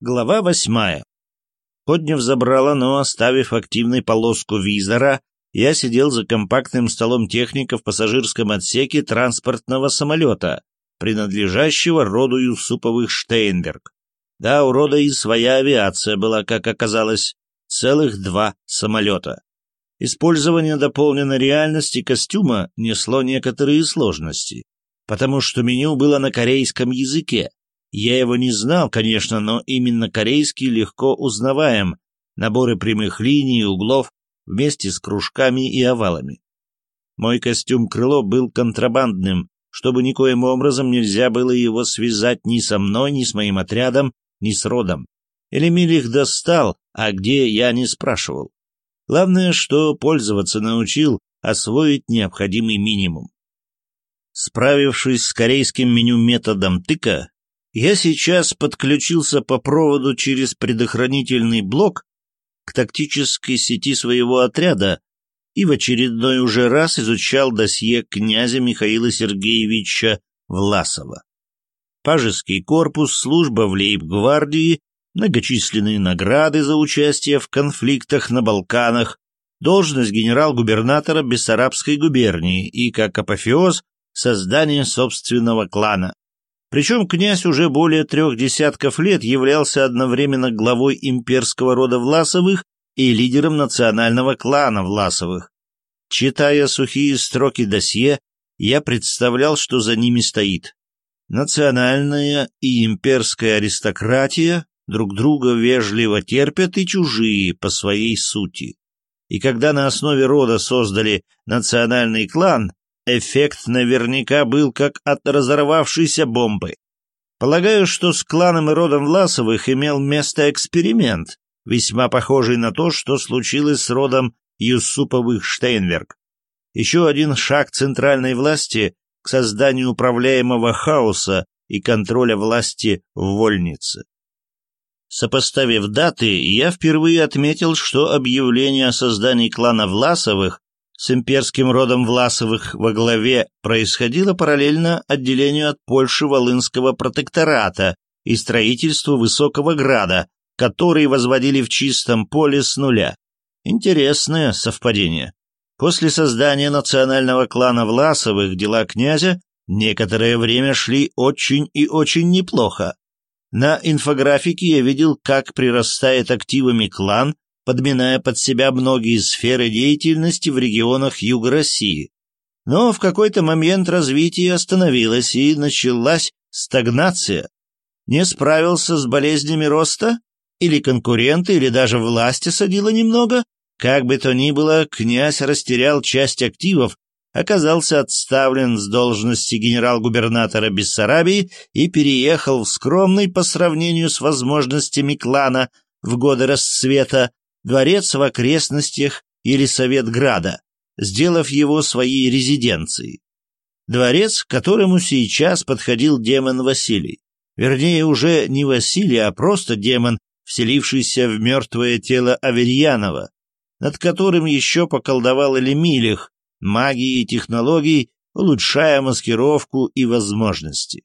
Глава восьмая. Подняв забрало, но оставив активной полоску визора, я сидел за компактным столом техника в пассажирском отсеке транспортного самолета, принадлежащего роду Юсуповых Штейнберг. Да, у рода и своя авиация была, как оказалось, целых два самолета. Использование дополненной реальности костюма несло некоторые сложности, потому что меню было на корейском языке, я его не знал, конечно, но именно корейский легко узнаваем, наборы прямых линий и углов вместе с кружками и овалами. Мой костюм-крыло был контрабандным, чтобы никоим образом нельзя было его связать ни со мной, ни с моим отрядом, ни с родом. Элемиль их достал, а где я не спрашивал. Главное, что пользоваться научил, освоить необходимый минимум. Справившись с корейским меню методом тыка, я сейчас подключился по проводу через предохранительный блок к тактической сети своего отряда и в очередной уже раз изучал досье князя Михаила Сергеевича Власова. Пажеский корпус, служба в лейб-гвардии, многочисленные награды за участие в конфликтах на Балканах, должность генерал-губернатора Бессарабской губернии и, как апофеоз, создание собственного клана. Причем князь уже более трех десятков лет являлся одновременно главой имперского рода Власовых и лидером национального клана Власовых. Читая сухие строки досье, я представлял, что за ними стоит. Национальная и имперская аристократия друг друга вежливо терпят и чужие по своей сути. И когда на основе рода создали национальный клан, Эффект наверняка был как от разорвавшейся бомбы. Полагаю, что с кланом и родом Власовых имел место эксперимент, весьма похожий на то, что случилось с родом Юсуповых Штейнверг. Еще один шаг центральной власти к созданию управляемого хаоса и контроля власти в вольнице. Сопоставив даты, я впервые отметил, что объявление о создании клана Власовых с имперским родом Власовых во главе происходило параллельно отделению от Польши Волынского протектората и строительству Высокого Града, который возводили в чистом поле с нуля. Интересное совпадение. После создания национального клана Власовых дела князя некоторое время шли очень и очень неплохо. На инфографике я видел, как прирастает активами клан подминая под себя многие сферы деятельности в регионах Юга России. Но в какой-то момент развитие остановилось и началась стагнация. Не справился с болезнями роста? Или конкуренты, или даже власть осадила немного? Как бы то ни было, князь растерял часть активов, оказался отставлен с должности генерал-губернатора Бессарабии и переехал в скромный по сравнению с возможностями клана в годы расцвета дворец в окрестностях или совет града, сделав его своей резиденцией. Дворец, к которому сейчас подходил демон Василий. Вернее, уже не Василий, а просто демон, вселившийся в мертвое тело Аверьянова, над которым еще поколдовал Элемилих, магией и технологий, улучшая маскировку и возможности.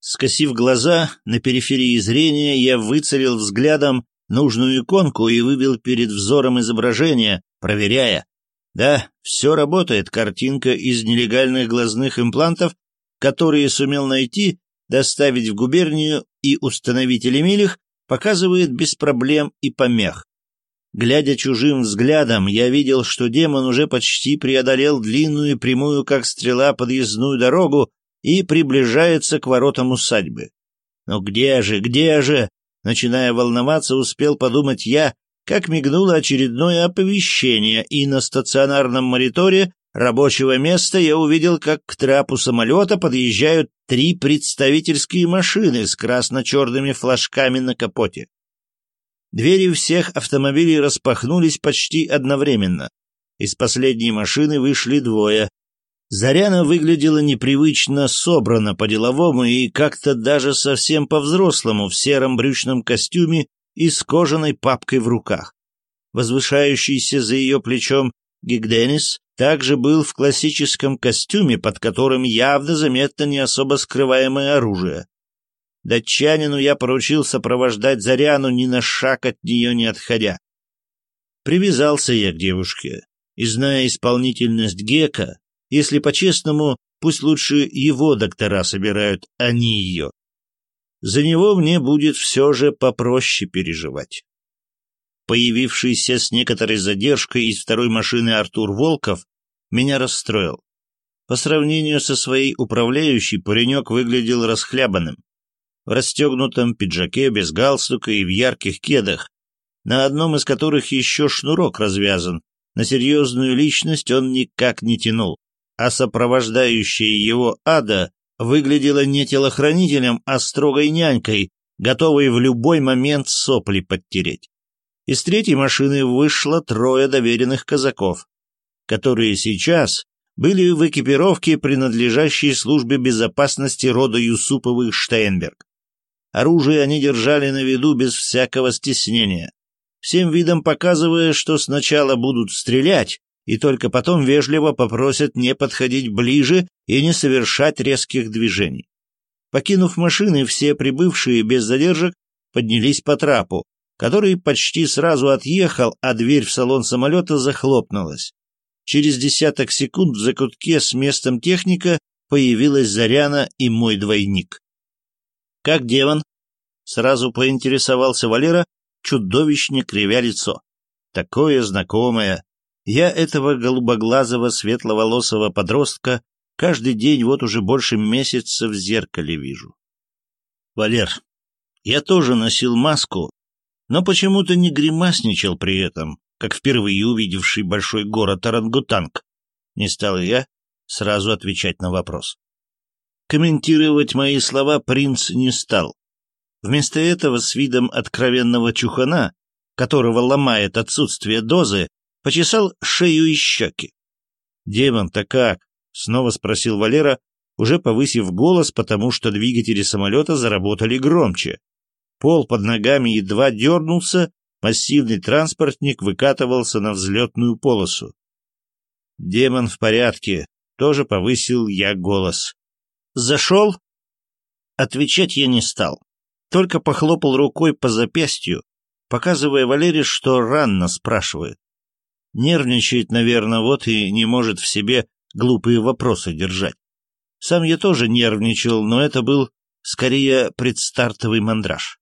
Скосив глаза, на периферии зрения я выцелил взглядом нужную иконку и вывел перед взором изображение, проверяя. Да, все работает, картинка из нелегальных глазных имплантов, которые сумел найти, доставить в губернию и установить Элемилих, показывает без проблем и помех. Глядя чужим взглядом, я видел, что демон уже почти преодолел длинную и прямую, как стрела, подъездную дорогу и приближается к воротам усадьбы. Но где же, где же? Начиная волноваться, успел подумать я, как мигнуло очередное оповещение, и на стационарном мониторе рабочего места я увидел, как к трапу самолета подъезжают три представительские машины с красно-черными флажками на капоте. Двери всех автомобилей распахнулись почти одновременно. Из последней машины вышли двое, Заряна выглядела непривычно собрано по-деловому и как-то даже совсем по-взрослому в сером брючном костюме и с кожаной папкой в руках. Возвышающийся за ее плечом Гигденис также был в классическом костюме, под которым явно заметно не особо скрываемое оружие. Датчанину я поручил сопровождать Заряну, ни на шаг от нее не отходя. Привязался я к девушке, и, зная исполнительность Гека, если по-честному, пусть лучше его доктора собирают, а не ее. За него мне будет все же попроще переживать. Появившийся с некоторой задержкой из второй машины Артур Волков меня расстроил. По сравнению со своей управляющей, паренек выглядел расхлябанным. В расстегнутом пиджаке, без галстука и в ярких кедах, на одном из которых еще шнурок развязан, на серьезную личность он никак не тянул, а сопровождающая его ада выглядела не телохранителем, а строгой нянькой, готовой в любой момент сопли подтереть. Из третьей машины вышло трое доверенных казаков, которые сейчас были в экипировке, принадлежащей службе безопасности рода Юсуповых Штейнберг. Оружие они держали на виду без всякого стеснения, всем видом показывая, что сначала будут стрелять, и только потом вежливо попросят не подходить ближе и не совершать резких движений. Покинув машины, все прибывшие без задержек поднялись по трапу, который почти сразу отъехал, а дверь в салон самолета захлопнулась. Через десяток секунд в закутке с местом техника появилась Заряна и мой двойник. «Как Деван?» — сразу поинтересовался Валера, чудовищно кривя лицо. «Такое знакомое. Я этого голубоглазого светловолосого подростка каждый день вот уже больше месяца в зеркале вижу». «Валер, я тоже носил маску, но почему-то не гримасничал при этом, как впервые увидевший большой город орангутанг. Не стал я сразу отвечать на вопрос. Комментировать мои слова принц не стал. Вместо этого с видом откровенного чухана, которого ломает отсутствие дозы, почесал шею и щеки. «Демон-то как?» — снова спросил Валера, уже повысив голос, потому что двигатели самолета заработали громче. Пол под ногами едва дернулся, Массивный транспортник выкатывался на взлетную полосу. «Демон в порядке», — тоже повысил я голос. «Зашел?» Отвечать я не стал, только похлопал рукой по запястью, показывая Валере, что ранно спрашивает. Нервничает, наверное, вот и не может в себе глупые вопросы держать. Сам я тоже нервничал, но это был скорее предстартовый мандраж.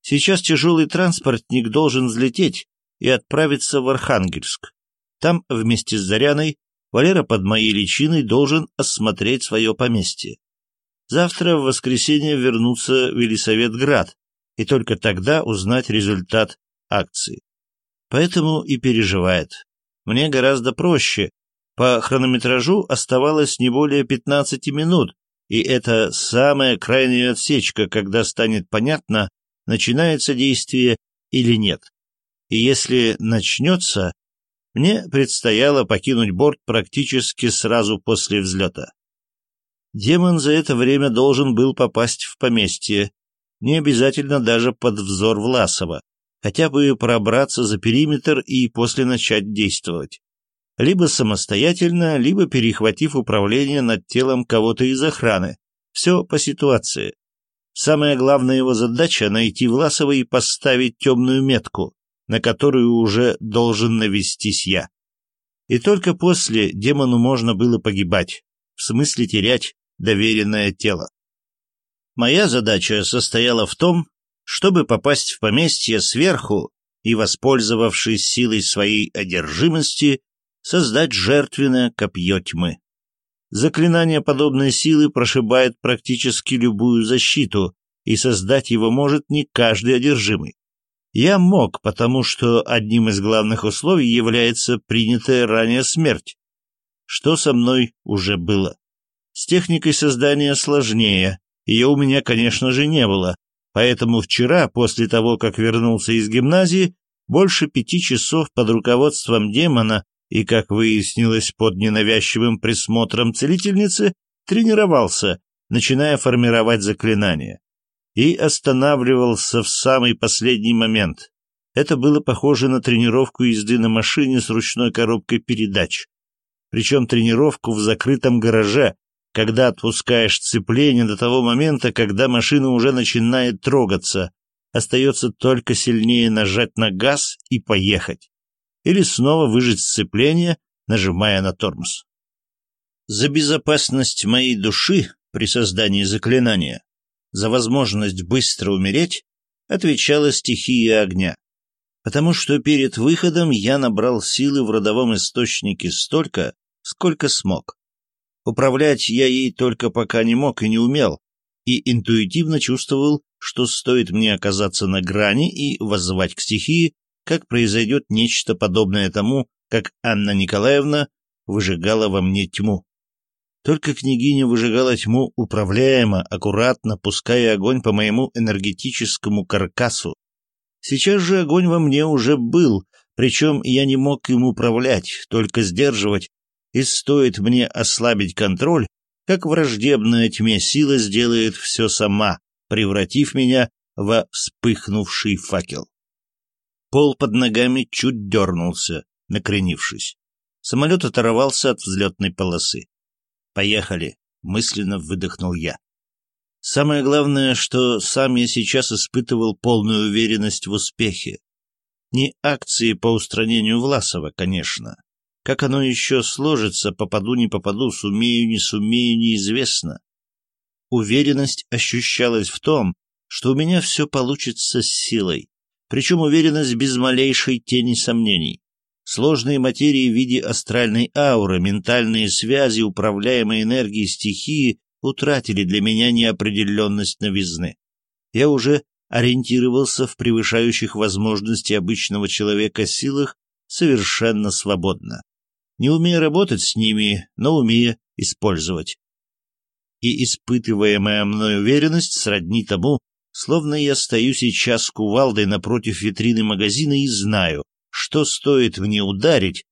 Сейчас тяжелый транспортник должен взлететь и отправиться в Архангельск. Там вместе с Заряной Валера под моей личиной должен осмотреть свое поместье. Завтра в воскресенье вернуться в Елисаветград и только тогда узнать результат акции. Поэтому и переживает. Мне гораздо проще. По хронометражу оставалось не более 15 минут, и это самая крайняя отсечка, когда станет понятно, начинается действие или нет. И если начнется, мне предстояло покинуть борт практически сразу после взлета. Демон за это время должен был попасть в поместье, не обязательно даже под взор Власова, хотя бы пробраться за периметр и после начать действовать. Либо самостоятельно, либо перехватив управление над телом кого-то из охраны. Все по ситуации. Самая главная его задача — найти Власова и поставить темную метку, на которую уже должен навестись я. И только после демону можно было погибать, в смысле терять доверенное тело. Моя задача состояла в том, чтобы попасть в поместье сверху и, воспользовавшись силой своей одержимости, создать жертвенное копье тьмы. Заклинание подобной силы прошибает практически любую защиту, и создать его может не каждый одержимый. Я мог, потому что одним из главных условий является принятая ранее смерть. Что со мной уже было? С техникой создания сложнее, ее у меня, конечно же, не было, поэтому вчера, после того, как вернулся из гимназии, больше пяти часов под руководством демона и, как выяснилось, под ненавязчивым присмотром целительницы, тренировался, начиная формировать заклинания. И останавливался в самый последний момент. Это было похоже на тренировку езды на машине с ручной коробкой передач. Причем тренировку в закрытом гараже, когда отпускаешь сцепление до того момента, когда машина уже начинает трогаться. Остается только сильнее нажать на газ и поехать. Или снова выжать сцепление, нажимая на тормоз. За безопасность моей души при создании заклинания, за возможность быстро умереть, отвечала стихия огня. Потому что перед выходом я набрал силы в родовом источнике столько, сколько смог. Управлять я ей только пока не мог и не умел, и интуитивно чувствовал, что стоит мне оказаться на грани и воззвать к стихии, как произойдет нечто подобное тому, как Анна Николаевна выжигала во мне тьму. Только княгиня выжигала тьму управляемо, аккуратно, пуская огонь по моему энергетическому каркасу. Сейчас же огонь во мне уже был, причем я не мог им управлять, только сдерживать, и стоит мне ослабить контроль, как враждебная тьме сила сделает все сама, превратив меня во вспыхнувший факел. Пол под ногами чуть дернулся, накренившись. Самолет оторвался от взлетной полосы. «Поехали!» — мысленно выдохнул я. Самое главное, что сам я сейчас испытывал полную уверенность в успехе. Не акции по устранению Власова, конечно. Как оно еще сложится, попаду, не попаду, сумею, не сумею, неизвестно. Уверенность ощущалась в том, что у меня все получится с силой, причем уверенность без малейшей тени сомнений. Сложные материи в виде астральной ауры, ментальные связи, управляемые энергией стихии утратили для меня неопределенность новизны. Я уже ориентировался в превышающих возможности обычного человека силах совершенно свободно, не умея работать с ними, но умея использовать. И испытываемая мной уверенность сродни тому, словно я стою сейчас кувалдой напротив витрины магазина и знаю, что стоит мне ударить,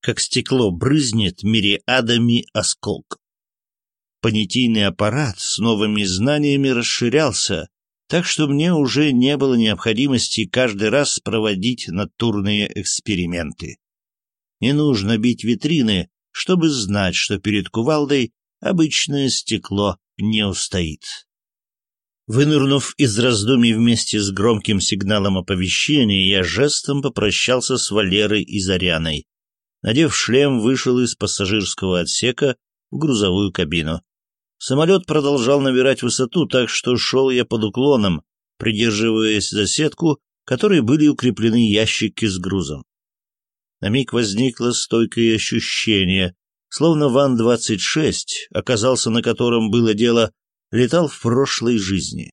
как стекло брызнет мириадами осколков. Понятийный аппарат с новыми знаниями расширялся, так что мне уже не было необходимости каждый раз проводить натурные эксперименты. Не нужно бить витрины, чтобы знать, что перед кувалдой обычное стекло не устоит. Вынырнув из раздумий вместе с громким сигналом оповещения, я жестом попрощался с Валерой и Заряной. Надев шлем, вышел из пассажирского отсека в грузовую кабину. Самолет продолжал набирать высоту, так что шел я под уклоном, придерживаясь за сетку, которой были укреплены ящики с грузом. На миг возникло стойкое ощущение, словно Ван-26, оказался на котором было дело летал в прошлой жизни.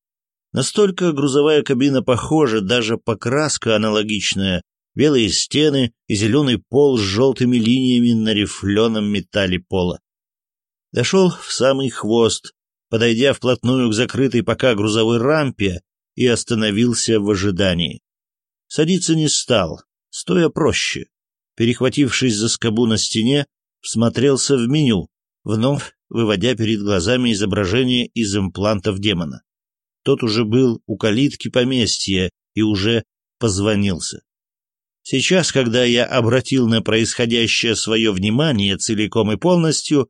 Настолько грузовая кабина похожа, даже покраска аналогичная, белые стены и зеленый пол с желтыми линиями на рифленом металле пола. Дошел в самый хвост, подойдя вплотную к закрытой пока грузовой рампе, и остановился в ожидании. Садиться не стал, стоя проще. Перехватившись за скобу на стене, всмотрелся в меню, вновь выводя перед глазами изображение из имплантов демона. Тот уже был у калитки поместья и уже позвонился. Сейчас, когда я обратил на происходящее свое внимание целиком и полностью,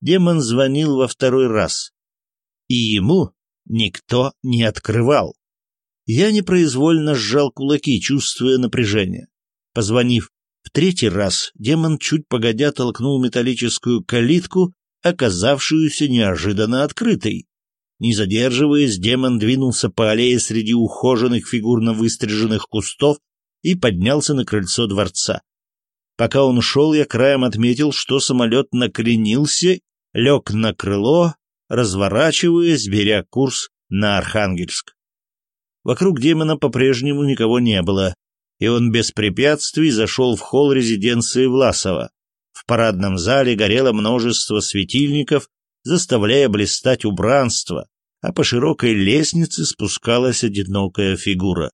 демон звонил во второй раз. И ему никто не открывал. Я непроизвольно сжал кулаки, чувствуя напряжение. Позвонив в третий раз, демон чуть погодя толкнул металлическую калитку оказавшуюся неожиданно открытой. Не задерживаясь, демон двинулся по аллее среди ухоженных фигурно выстриженных кустов и поднялся на крыльцо дворца. Пока он шел, я краем отметил, что самолет накренился, лег на крыло, разворачиваясь, беря курс на Архангельск. Вокруг демона по-прежнему никого не было, и он без препятствий зашел в холл резиденции Власова. В парадном зале горело множество светильников, заставляя блистать убранство, а по широкой лестнице спускалась одинокая фигура.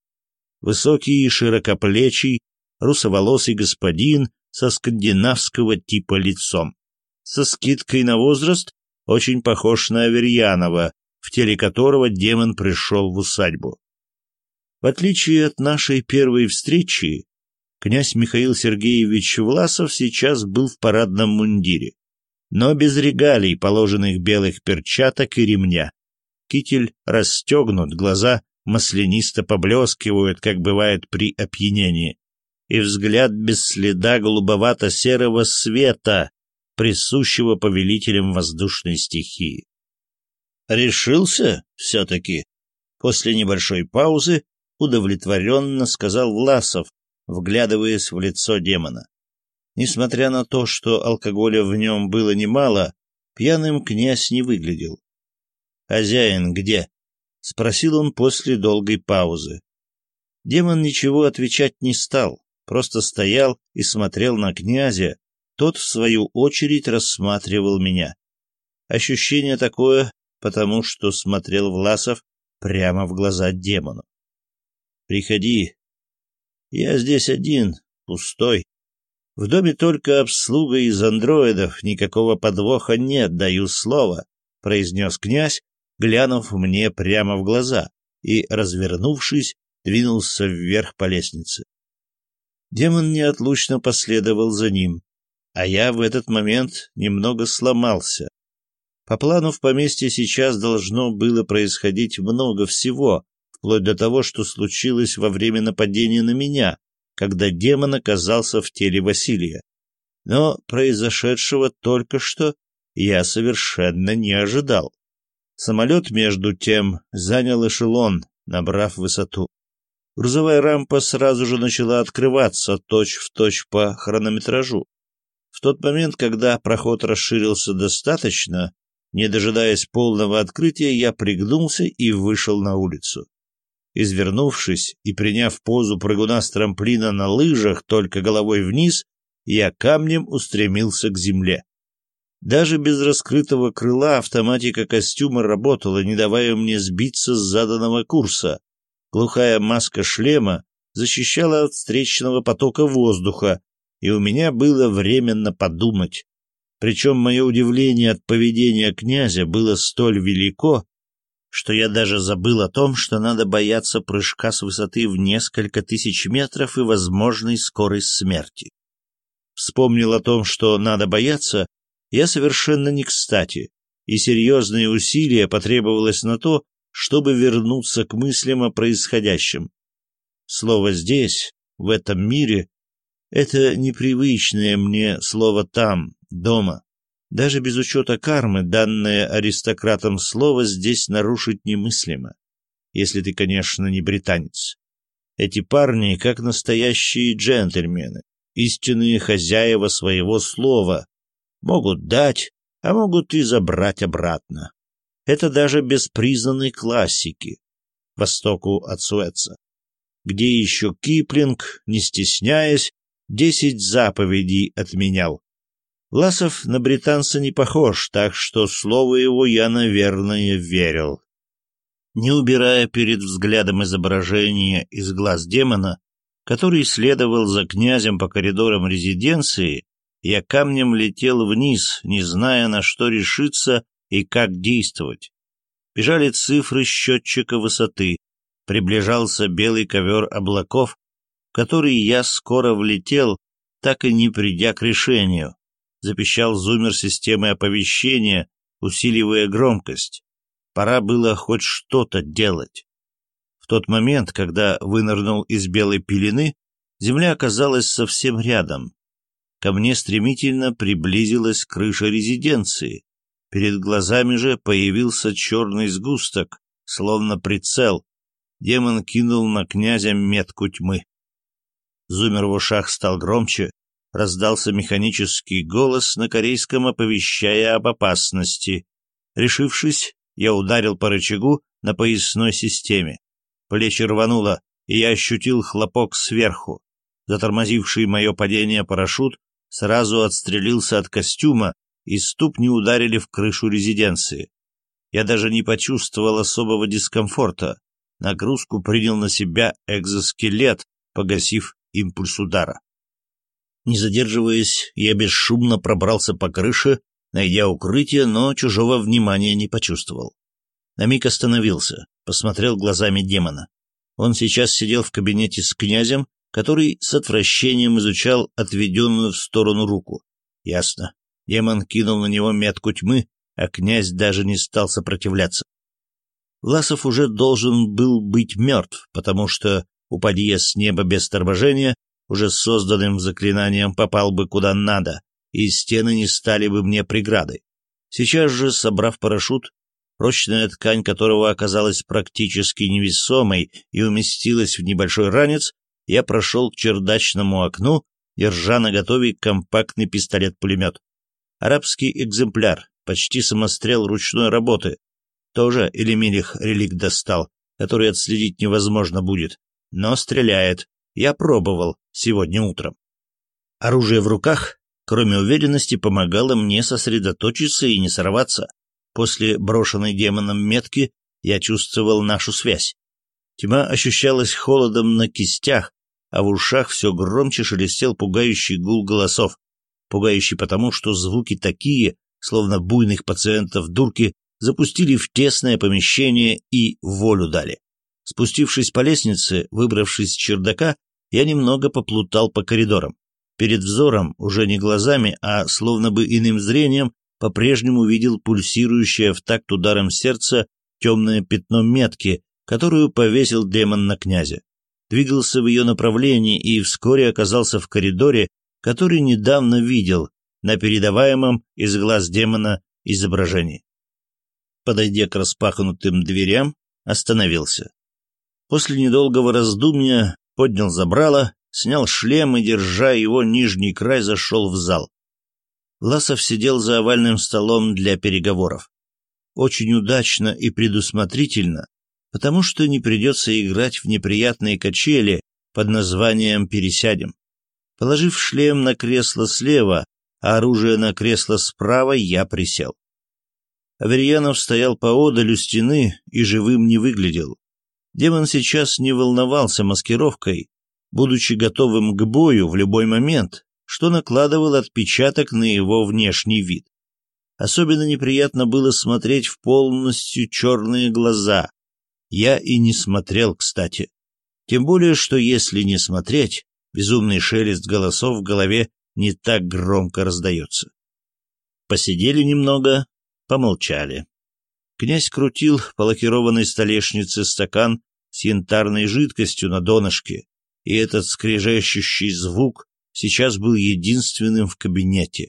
Высокий и широкоплечий, русоволосый господин со скандинавского типа лицом. Со скидкой на возраст очень похож на Аверьянова, в теле которого демон пришел в усадьбу. В отличие от нашей первой встречи, Князь Михаил Сергеевич Власов сейчас был в парадном мундире. но без регалий, положенных белых перчаток и ремня. Китель расстегнут, глаза маслянисто поблескивают, как бывает при опьянении, и взгляд без следа голубовато-серого света, присущего повелителям воздушной стихии. «Решился все-таки?» После небольшой паузы удовлетворенно сказал Власов, вглядываясь в лицо демона. Несмотря на то, что алкоголя в нем было немало, пьяным князь не выглядел. «Хозяин где?» — спросил он после долгой паузы. Демон ничего отвечать не стал, просто стоял и смотрел на князя, тот, в свою очередь, рассматривал меня. Ощущение такое, потому что смотрел Власов прямо в глаза демону. «Приходи. Я здесь один, пустой. В доме только обслуга из андроидов, никакого подвоха нет, даю слово», — произнес князь, глянув мне прямо в глаза и, развернувшись, двинулся вверх по лестнице. Демон неотлучно последовал за ним а я в этот момент немного сломался. По плану в поместье сейчас должно было происходить много всего, вплоть до того, что случилось во время нападения на меня, когда демон оказался в теле Василия. Но произошедшего только что я совершенно не ожидал. Самолет, между тем, занял эшелон, набрав высоту. Грузовая рампа сразу же начала открываться точь-в-точь точь по хронометражу. В тот момент, когда проход расширился достаточно, не дожидаясь полного открытия, я пригнулся и вышел на улицу. Извернувшись и приняв позу прыгуна с трамплина на лыжах, только головой вниз, я камнем устремился к земле. Даже без раскрытого крыла автоматика костюма работала, не давая мне сбиться с заданного курса. Глухая маска шлема защищала от встречного потока воздуха, и у меня было временно подумать. Причем мое удивление от поведения князя было столь велико, что я даже забыл о том, что надо бояться прыжка с высоты в несколько тысяч метров и возможной скорой смерти. Вспомнил о том, что надо бояться, я совершенно не кстати, и серьезные усилия потребовалось на то, чтобы вернуться к мыслям о происходящем. Слово «здесь», в этом мире, это непривычное мне слово «там», «дома». Даже без учета кармы, данное аристократам слово здесь нарушить немыслимо. Если ты, конечно, не британец. Эти парни, как настоящие джентльмены, истинные хозяева своего слова, могут дать, а могут и забрать обратно. Это даже без признанной классики, востоку от Суэца, где еще Киплинг, не стесняясь, десять заповедей отменял. Ласов на британца не похож, так что слово его я, наверное, верил. Не убирая перед взглядом изображения из глаз демона, который следовал за князем по коридорам резиденции, я камнем летел вниз, не зная, на что решиться и как действовать. Бежали цифры счетчика высоты, приближался белый ковер облаков, в который я скоро влетел, так и не придя к решению. Запищал зумер системы оповещения, усиливая громкость. Пора было хоть что-то делать. В тот момент, когда вынырнул из белой пелены, земля оказалась совсем рядом. Ко мне стремительно приблизилась крыша резиденции. Перед глазами же появился черный сгусток, словно прицел. Демон кинул на князя метку тьмы. Зумер в ушах стал громче, раздался механический голос на корейском, оповещая об опасности. Решившись, я ударил по рычагу на поясной системе. Плечи рвануло, и я ощутил хлопок сверху. Затормозивший мое падение парашют сразу отстрелился от костюма, и ступни ударили в крышу резиденции. Я даже не почувствовал особого дискомфорта. Нагрузку принял на себя экзоскелет, погасив импульс удара. Не задерживаясь, я бесшумно пробрался по крыше, найдя укрытие, но чужого внимания не почувствовал. На миг остановился, посмотрел глазами демона. Он сейчас сидел в кабинете с князем, который с отвращением изучал отведенную в сторону руку. Ясно. Демон кинул на него метку тьмы, а князь даже не стал сопротивляться. Власов уже должен был быть мертв, потому что, упади я с неба без торможения, уже созданным заклинанием попал бы куда надо, и стены не стали бы мне преградой. Сейчас же, собрав парашют, прочная ткань которого оказалась практически невесомой и уместилась в небольшой ранец, я прошел к чердачному окну, держа наготове компактный пистолет-пулемет. Арабский экземпляр, почти самострел ручной работы. Тоже Элемелих релик достал, который отследить невозможно будет. Но стреляет. Я пробовал сегодня утром. Оружие в руках, кроме уверенности, помогало мне сосредоточиться и не сорваться. После брошенной демоном метки я чувствовал нашу связь. Тьма ощущалась холодом на кистях, а в ушах все громче шелестел пугающий гул голосов. Пугающий потому, что звуки такие, словно буйных пациентов дурки, запустили в тесное помещение и волю дали. Спустившись по лестнице, выбравшись с чердака, я немного поплутал по коридорам. Перед взором, уже не глазами, а словно бы иным зрением, по-прежнему видел пульсирующее в такт ударом сердца темное пятно метки, которую повесил демон на князя. Двигался в ее направлении и вскоре оказался в коридоре, который недавно видел на передаваемом из глаз демона изображении подойдя к распахнутым дверям, остановился. После недолгого раздумья поднял забрало, снял шлем и, держа его нижний край, зашел в зал. Ласов сидел за овальным столом для переговоров. Очень удачно и предусмотрительно, потому что не придется играть в неприятные качели под названием «Пересядем». Положив шлем на кресло слева, а оружие на кресло справа, я присел. Аверьянов стоял поодаль у стены и живым не выглядел. Демон сейчас не волновался маскировкой, будучи готовым к бою в любой момент, что накладывал отпечаток на его внешний вид. Особенно неприятно было смотреть в полностью черные глаза. Я и не смотрел, кстати. Тем более, что если не смотреть, безумный шелест голосов в голове не так громко раздается. Посидели немного, Помолчали. Князь крутил по лакированной столешнице стакан с янтарной жидкостью на донышке, и этот скрежещущий звук сейчас был единственным в кабинете.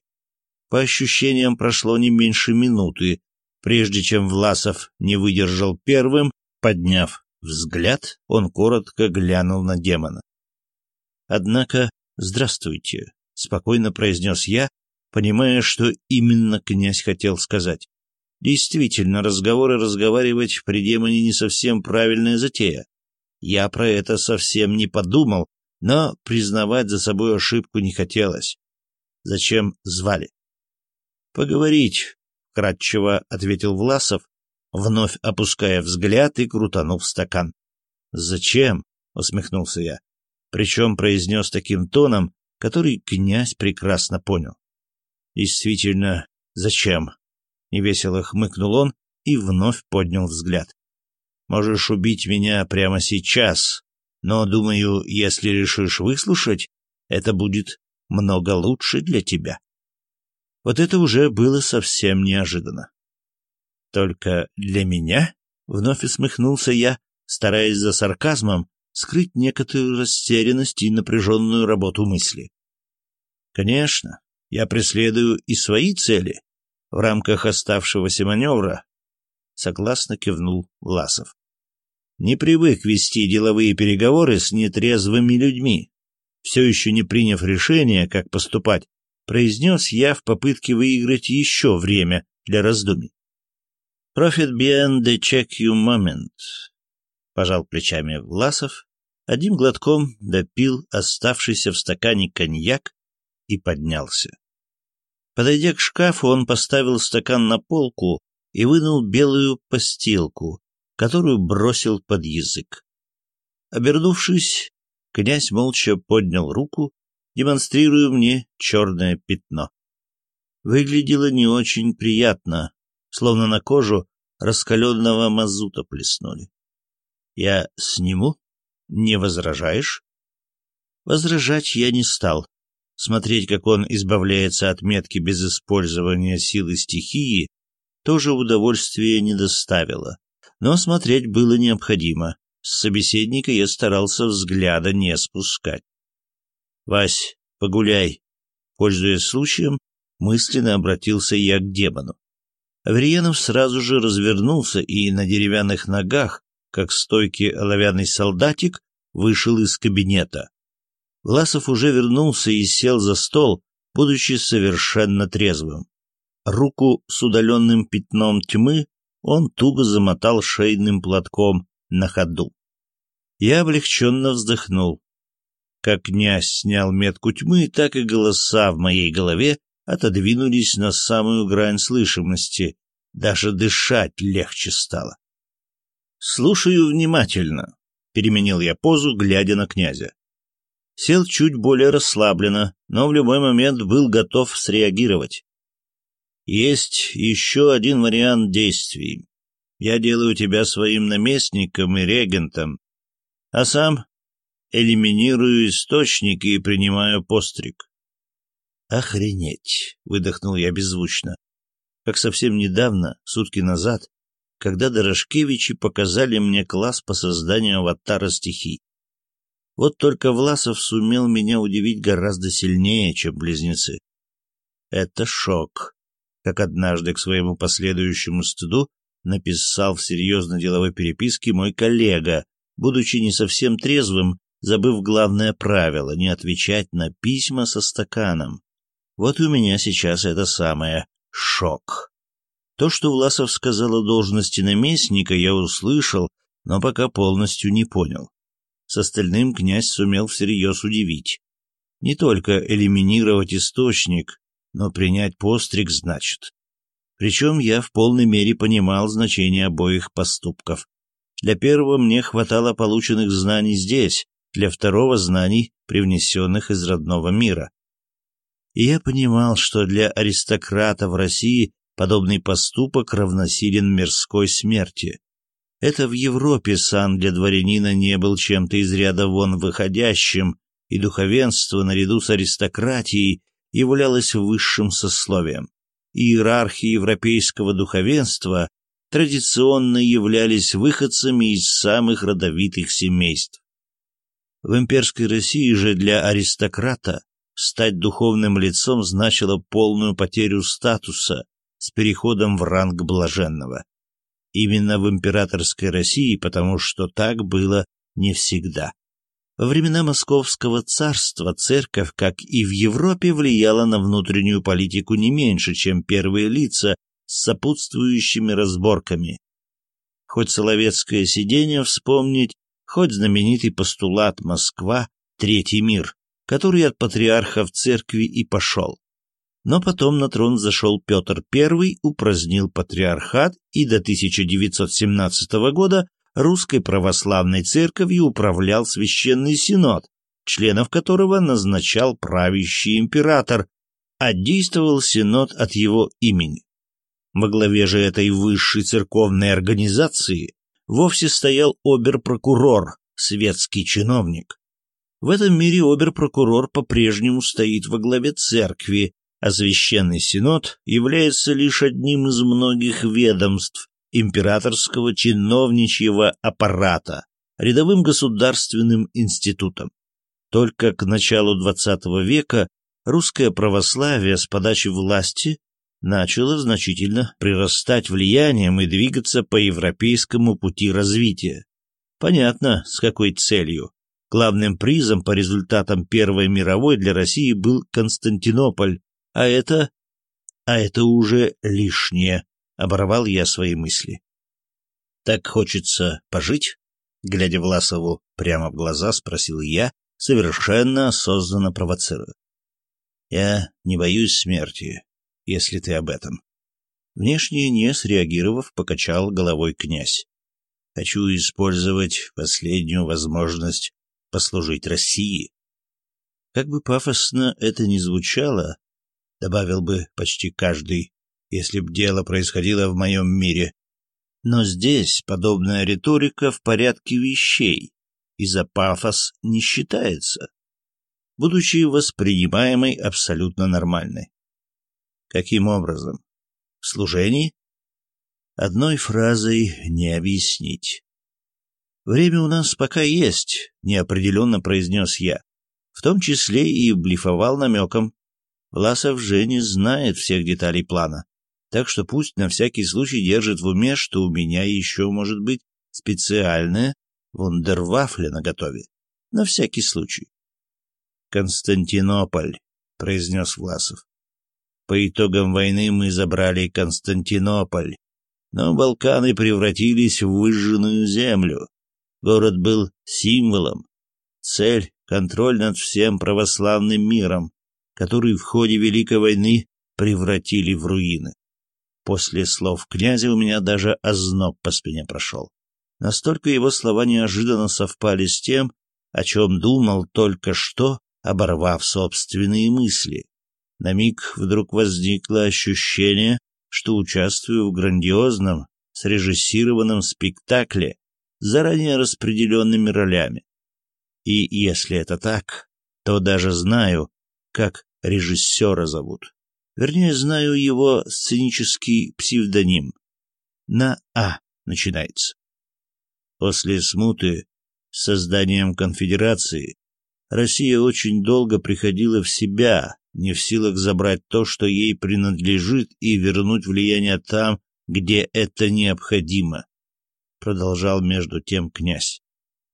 По ощущениям прошло не меньше минуты, прежде чем Власов не выдержал первым, подняв взгляд, он коротко глянул на демона. «Однако, здравствуйте», — спокойно произнес я, понимая, что именно князь хотел сказать. Действительно, разговоры разговаривать при демоне не совсем правильная затея. Я про это совсем не подумал, но признавать за собой ошибку не хотелось. Зачем звали? Поговорить, кратчево ответил Власов, вновь опуская взгляд и крутанув стакан. Зачем? усмехнулся я. Причем произнес таким тоном, который князь прекрасно понял. Действительно, зачем? Невесело хмыкнул он и вновь поднял взгляд. Можешь убить меня прямо сейчас, но, думаю, если решишь выслушать, это будет много лучше для тебя. Вот это уже было совсем неожиданно. Только для меня? Вновь усмехнулся я, стараясь за сарказмом скрыть некоторую растерянность и напряженную работу мысли. Конечно, я преследую и свои цели в рамках оставшегося маневра, согласно кивнул Власов. Не привык вести деловые переговоры с нетрезвыми людьми. Все еще не приняв решение, как поступать, произнес я в попытке выиграть еще время для раздумий. «Profit beyond the check you moment», — пожал плечами Власов, одним глотком допил оставшийся в стакане коньяк и поднялся. Подойдя к шкафу, он поставил стакан на полку и вынул белую постилку, которую бросил под язык. Обернувшись, князь молча поднял руку, демонстрируя мне черное пятно. Выглядело не очень приятно, словно на кожу раскаленного мазута плеснули. «Я сниму? Не возражаешь?» Возражать я не стал, Смотреть, как он избавляется от метки без использования силы стихии, тоже удовольствия не доставило. Но смотреть было необходимо. С собеседника я старался взгляда не спускать. «Вась, погуляй!» Пользуясь случаем, мысленно обратился я к демону. Аверьянов сразу же развернулся и на деревянных ногах, как стойкий оловянный солдатик, вышел из кабинета. Власов уже вернулся и сел за стол, будучи совершенно трезвым. Руку с удаленным пятном тьмы он туго замотал шейным платком на ходу. Я облегченно вздохнул. Как князь снял метку тьмы, так и голоса в моей голове отодвинулись на самую грань слышимости. Даже дышать легче стало. «Слушаю внимательно», — переменил я позу, глядя на князя. Сел чуть более расслабленно, но в любой момент был готов среагировать. Есть еще один вариант действий. Я делаю тебя своим наместником и регентом, а сам элиминирую источники и принимаю постриг. «Охренеть!» — выдохнул я беззвучно. Как совсем недавно, сутки назад, когда Дорошкевичи показали мне класс по созданию аватара стихий. Вот только Власов сумел меня удивить гораздо сильнее, чем близнецы. Это шок, как однажды к своему последующему стыду написал в серьезно деловой переписке мой коллега, будучи не совсем трезвым, забыв главное правило — не отвечать на письма со стаканом. Вот у меня сейчас это самое — шок. То, что Власов сказал о должности наместника, я услышал, но пока полностью не понял. С остальным князь сумел всерьез удивить. Не только элиминировать источник, но принять постриг значит. Причем я в полной мере понимал значение обоих поступков. Для первого мне хватало полученных знаний здесь, для второго — знаний, привнесенных из родного мира. И я понимал, что для аристократа в России подобный поступок равносилен мирской смерти. Это в Европе сан для дворянина не был чем-то из ряда вон выходящим, и духовенство наряду с аристократией являлось высшим сословием. Иерархи европейского духовенства традиционно являлись выходцами из самых родовитых семейств. В имперской России же для аристократа стать духовным лицом значило полную потерю статуса с переходом в ранг блаженного. Именно в императорской России, потому что так было не всегда. Во времена Московского царства церковь, как и в Европе, влияла на внутреннюю политику не меньше, чем первые лица с сопутствующими разборками. Хоть Соловецкое сидение вспомнить, хоть знаменитый постулат «Москва – третий мир», который от патриарха в церкви и пошел. Но потом на трон зашел Петр I, упразднил патриархат и до 1917 года Русской Православной Церковью управлял Священный Синод, членов которого назначал правящий император, а действовал Синод от его имени. Во главе же этой высшей церковной организации вовсе стоял обер-прокурор, светский чиновник. В этом мире обер-прокурор по-прежнему стоит во главе церкви, а Священный Синод является лишь одним из многих ведомств, императорского чиновничьего аппарата, рядовым государственным институтом. Только к началу XX века русское православие с подачи власти начало значительно прирастать влиянием и двигаться по европейскому пути развития. Понятно, с какой целью. Главным призом по результатам Первой мировой для России был Константинополь, а это... а это уже лишнее. Оборвал я свои мысли. «Так хочется пожить?» Глядя Власову прямо в глаза, спросил я, совершенно осознанно провоцируя. «Я не боюсь смерти, если ты об этом». Внешне не среагировав, покачал головой князь. «Хочу использовать последнюю возможность послужить России». Как бы пафосно это ни звучало, добавил бы почти каждый если б дело происходило в моем мире. Но здесь подобная риторика в порядке вещей, и за пафос не считается. будучи воспринимаемой абсолютно нормальной. Каким образом? В служении? Одной фразой не объяснить. «Время у нас пока есть», — неопределенно произнес я. В том числе и блефовал намеком. Власов же не знает всех деталей плана, так что пусть на всякий случай держит в уме, что у меня еще может быть специальная вундервафля наготове. На всякий случай. «Константинополь», — произнес Власов. «По итогам войны мы забрали Константинополь, но Балканы превратились в выжженную землю. Город был символом. Цель — контроль над всем православным миром, который в ходе Великой войны превратили в руины. После слов князя у меня даже озноб по спине прошел. Настолько его слова неожиданно совпали с тем, о чем думал только что, оборвав собственные мысли. На миг вдруг возникло ощущение, что участвую в грандиозном, срежиссированном спектакле, заранее распределенными ролями. И если это так, то даже знаю, как режиссера зовут. Вернее, знаю его сценический псевдоним. На «А» начинается. После смуты с созданием конфедерации Россия очень долго приходила в себя, не в силах забрать то, что ей принадлежит, и вернуть влияние там, где это необходимо продолжал между тем князь.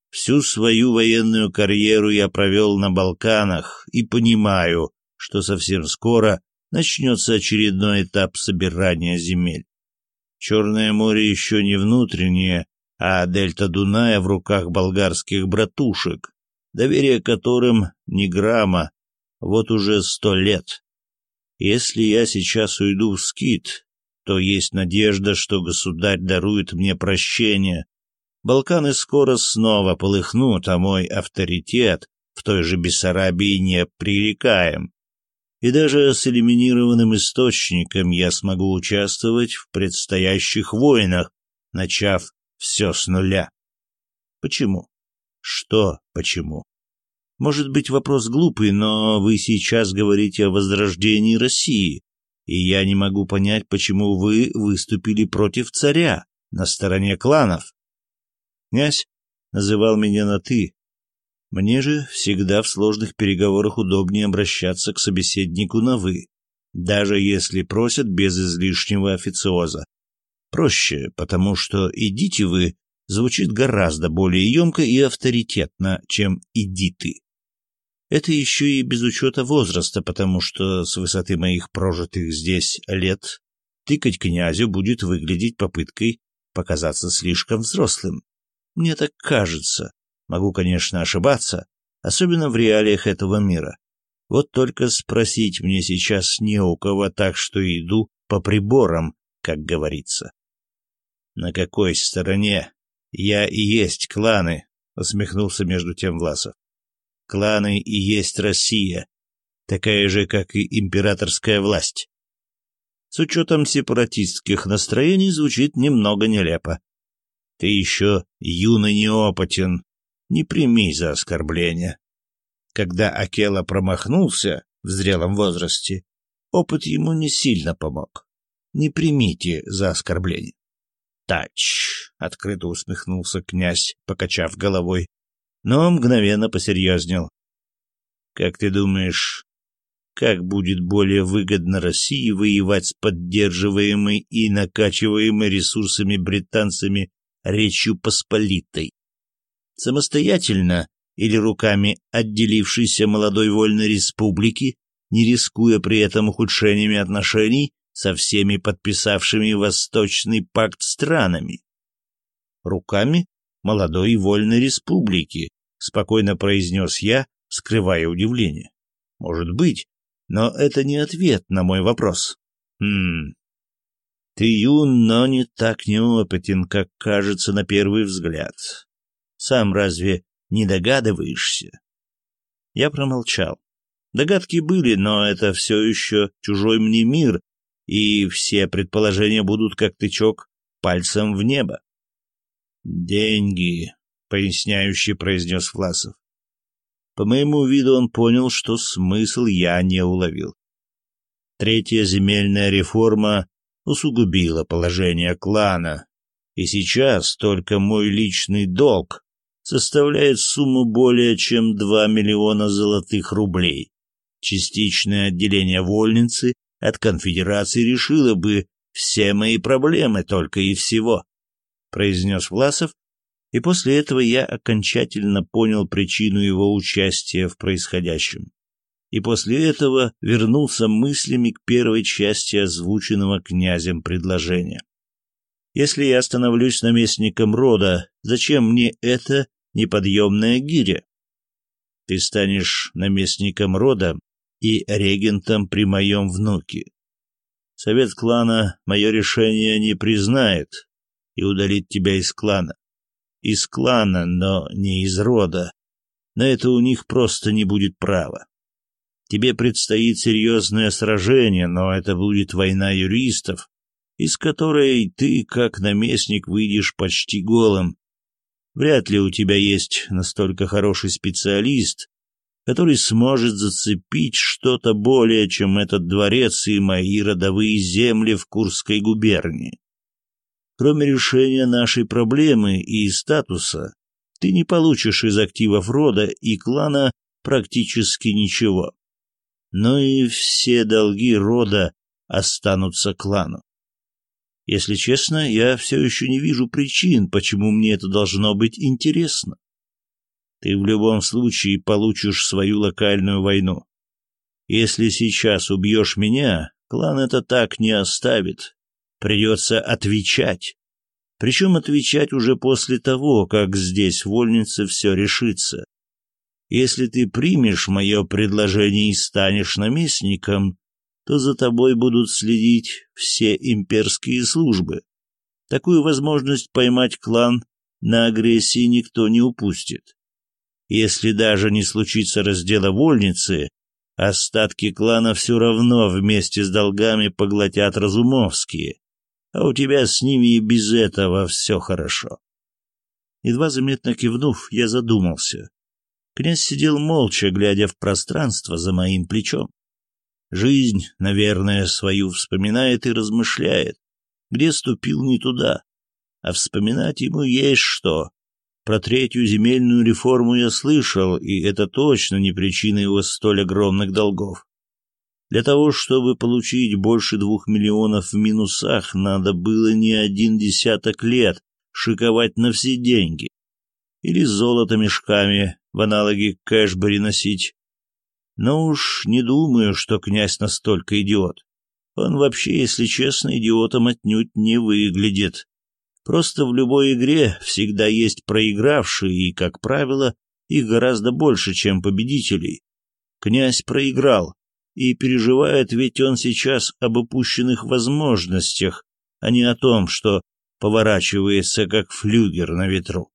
Всю свою военную карьеру я провел на Балканах и понимаю, что совсем скоро начнется очередной этап собирания земель. Черное море еще не внутреннее, а дельта Дуная в руках болгарских братушек, доверие которым ни грамма, вот уже сто лет. Если я сейчас уйду в скит, то есть надежда, что государь дарует мне прощение. Балканы скоро снова полыхнут, а мой авторитет в той же Бессарабии не пререкаем. И даже с элиминированным источником я смогу участвовать в предстоящих войнах, начав все с нуля. Почему? Что почему? Может быть, вопрос глупый, но вы сейчас говорите о возрождении России, и я не могу понять, почему вы выступили против царя, на стороне кланов. Князь называл меня на «ты». Мне же всегда в сложных переговорах удобнее обращаться к собеседнику на «вы», даже если просят без излишнего официоза. Проще, потому что «идите вы» звучит гораздо более емко и авторитетно, чем «иди ты». Это еще и без учета возраста, потому что с высоты моих прожитых здесь лет тыкать князю будет выглядеть попыткой показаться слишком взрослым. Мне так кажется. Могу, конечно, ошибаться, особенно в реалиях этого мира. Вот только спросить мне сейчас не у кого, так что иду по приборам, как говорится. На какой стороне? Я и есть кланы, усмехнулся между тем Власов. Кланы и есть Россия, такая же, как и императорская власть. С учетом сепаратистских настроений звучит немного нелепо. Ты еще юный неопытен, не прими за оскорбление. Когда Акела промахнулся в зрелом возрасте, опыт ему не сильно помог. Не примите за оскорбление. Тач, — открыто усмехнулся князь, покачав головой но мгновенно посерьезнел. «Как ты думаешь, как будет более выгодно России воевать с поддерживаемой и накачиваемой ресурсами британцами Речью Посполитой? Самостоятельно или руками отделившейся молодой вольной республики, не рискуя при этом ухудшениями отношений со всеми подписавшими Восточный пакт странами? Руками молодой вольной республики, — спокойно произнес я, скрывая удивление. «Может быть, но это не ответ на мой вопрос». «Хм... Ты юн, но не так неопытен, как кажется на первый взгляд. Сам разве не догадываешься?» Я промолчал. Догадки были, но это все еще чужой мне мир, и все предположения будут как тычок пальцем в небо. «Деньги», — поясняющий произнес Власов. По моему виду он понял, что смысл я не уловил. Третья земельная реформа усугубила положение клана, и сейчас только мой личный долг составляет сумму более чем 2 миллиона золотых рублей. Частичное отделение вольницы от конфедерации решило бы все мои проблемы только и всего, произнес Власов, и после этого я окончательно понял причину его участия в происходящем и после этого вернулся мыслями к первой части озвученного князем предложения. Если я становлюсь наместником рода, зачем мне эта неподъемная гиря? Ты станешь наместником рода и регентом при моем внуке. Совет клана мое решение не признает и удалит тебя из клана. Из клана, но не из рода. На это у них просто не будет права. Тебе предстоит серьезное сражение, но это будет война юристов, из которой ты, как наместник, выйдешь почти голым. Вряд ли у тебя есть настолько хороший специалист, который сможет зацепить что-то более, чем этот дворец и мои родовые земли в Курской губернии. Кроме решения нашей проблемы и статуса, ты не получишь из активов рода и клана практически ничего но и все долги рода останутся клану. Если честно, я все еще не вижу причин, почему мне это должно быть интересно. Ты в любом случае получишь свою локальную войну. Если сейчас убьешь меня, клан это так не оставит. Придется отвечать. Причем отвечать уже после того, как здесь в вольнице все решится. Если ты примешь мое предложение и станешь наместником, то за тобой будут следить все имперские службы. Такую возможность поймать клан на агрессии никто не упустит. Если даже не случится раздела вольницы, остатки клана все равно вместе с долгами поглотят разумовские, а у тебя с ними и без этого все хорошо. Едва заметно кивнув, я задумался. Князь сидел молча, глядя в пространство за моим плечом. Жизнь, наверное, свою вспоминает и размышляет, где ступил не туда. А вспоминать ему есть что. Про третью земельную реформу я слышал, и это точно не причина его столь огромных долгов. Для того, чтобы получить больше двух миллионов в минусах, надо было не один десяток лет шиковать на все деньги. Или золото мешками в аналоге Кэшбери носить. Но уж не думаю, что князь настолько идиот. Он вообще, если честно, идиотом отнюдь не выглядит. Просто в любой игре всегда есть проигравшие, и, как правило, их гораздо больше, чем победителей. Князь проиграл, и переживает ведь он сейчас об упущенных возможностях, а не о том, что поворачивается как флюгер на ветру.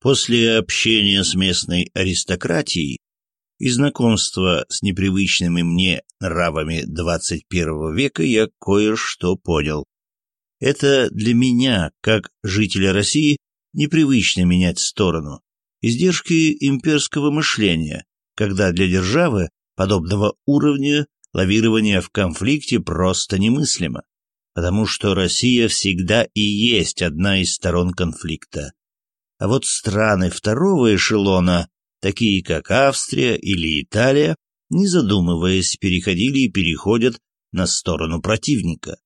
После общения с местной аристократией и знакомства с непривычными мне нравами 21 века я кое-что понял. Это для меня, как жителя России, непривычно менять сторону. Издержки имперского мышления, когда для державы подобного уровня лавирование в конфликте просто немыслимо, потому что Россия всегда и есть одна из сторон конфликта. А вот страны второго эшелона, такие как Австрия или Италия, не задумываясь, переходили и переходят на сторону противника.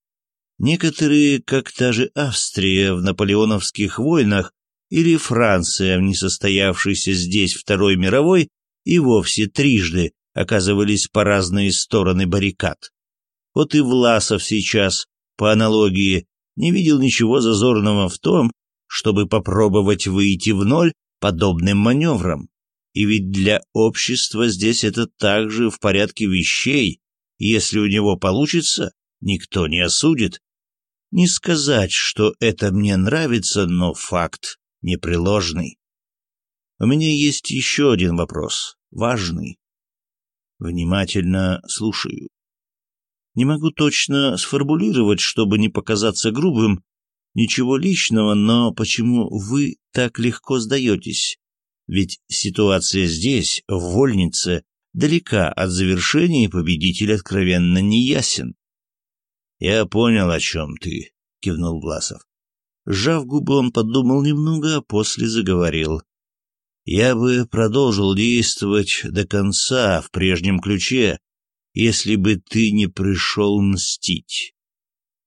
Некоторые, как та же Австрия в наполеоновских войнах или Франция в несостоявшейся здесь Второй мировой, и вовсе трижды оказывались по разные стороны баррикад. Вот и Власов сейчас, по аналогии, не видел ничего зазорного в том, чтобы попробовать выйти в ноль подобным маневром. И ведь для общества здесь это также в порядке вещей. Если у него получится, никто не осудит. Не сказать, что это мне нравится, но факт непреложный. У меня есть еще один вопрос, важный. Внимательно слушаю. Не могу точно сформулировать, чтобы не показаться грубым, Ничего личного, но почему вы так легко сдаетесь? Ведь ситуация здесь, в вольнице, далека от завершения, и победитель откровенно неясен. «Я понял, о чем ты», — кивнул Власов. Сжав губы, он подумал немного, а после заговорил. «Я бы продолжил действовать до конца в прежнем ключе, если бы ты не пришел мстить.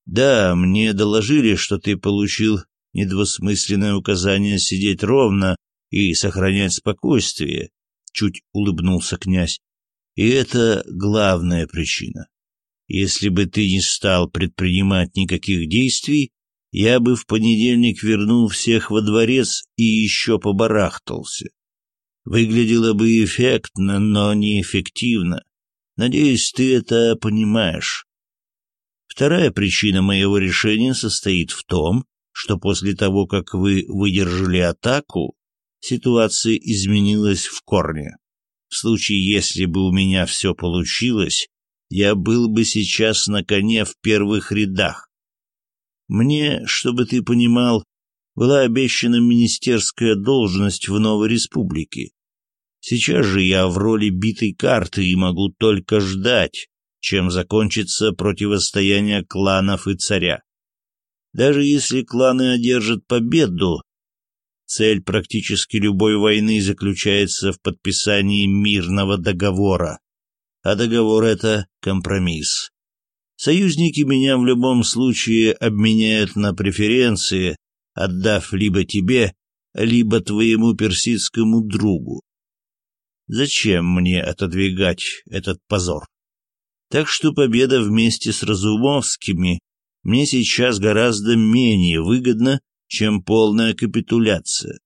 Да, мне доложили, что ты получил недвусмысленное указание сидеть ровно и сохранять спокойствие, — чуть улыбнулся князь. И это главная причина. Если бы ты не стал предпринимать никаких действий, я бы в понедельник вернул всех во дворец и еще побарахтался. Выглядело бы эффектно, но неэффективно. Надеюсь, ты это понимаешь. Вторая причина моего решения состоит в том, что после того, как вы выдержали атаку, ситуация изменилась в корне. В случае, если бы у меня все получилось, я был бы сейчас на коне в первых рядах. Мне, чтобы ты понимал, была обещана министерская должность в новой республике. Сейчас же я в роли битой карты и могу только ждать, чем закончится противостояние кланов и царя. Даже если кланы одержат победу, цель практически любой войны заключается в подписании мирного договора. А договор — это компромисс. Союзники меня в любом случае обменяют на преференции, отдав либо тебе, либо твоему персидскому другу. Зачем мне отодвигать этот позор? Так что победа вместе с Разумовскими мне сейчас гораздо менее выгодна, чем полная капитуляция.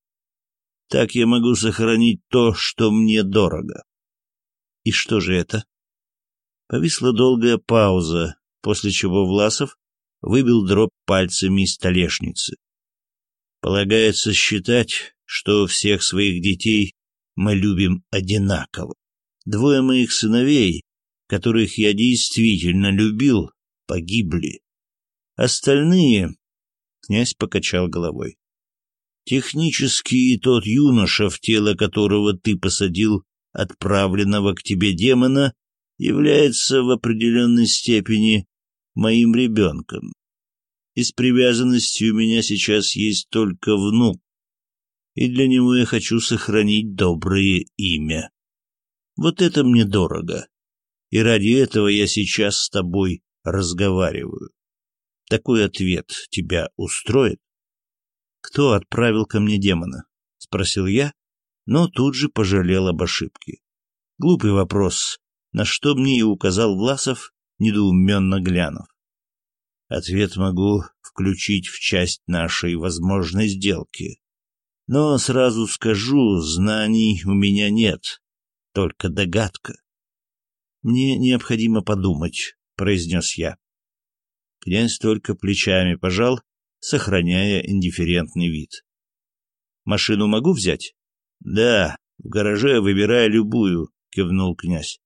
Так я могу сохранить то, что мне дорого. И что же это? Повисла долгая пауза, после чего Власов выбил дробь пальцами из столешницы. Полагается считать, что всех своих детей мы любим одинаково. Двое моих сыновей, которых я действительно любил, погибли. Остальные... Князь покачал головой. Технически тот юноша, в тело которого ты посадил отправленного к тебе демона, является в определенной степени моим ребенком. Из привязанности у меня сейчас есть только внук, и для него я хочу сохранить доброе имя. Вот это мне дорого, и ради этого я сейчас с тобой разговариваю. Такой ответ тебя устроит? Кто отправил ко мне демона? — спросил я, но тут же пожалел об ошибке. Глупый вопрос, на что мне и указал Власов, недоуменно глянув. Ответ могу включить в часть нашей возможной сделки. Но сразу скажу, знаний у меня нет, только догадка. Мне необходимо подумать, произнес я. Князь только плечами пожал, сохраняя индифферентный вид. Машину могу взять? Да, в гараже выбирай любую, кивнул князь.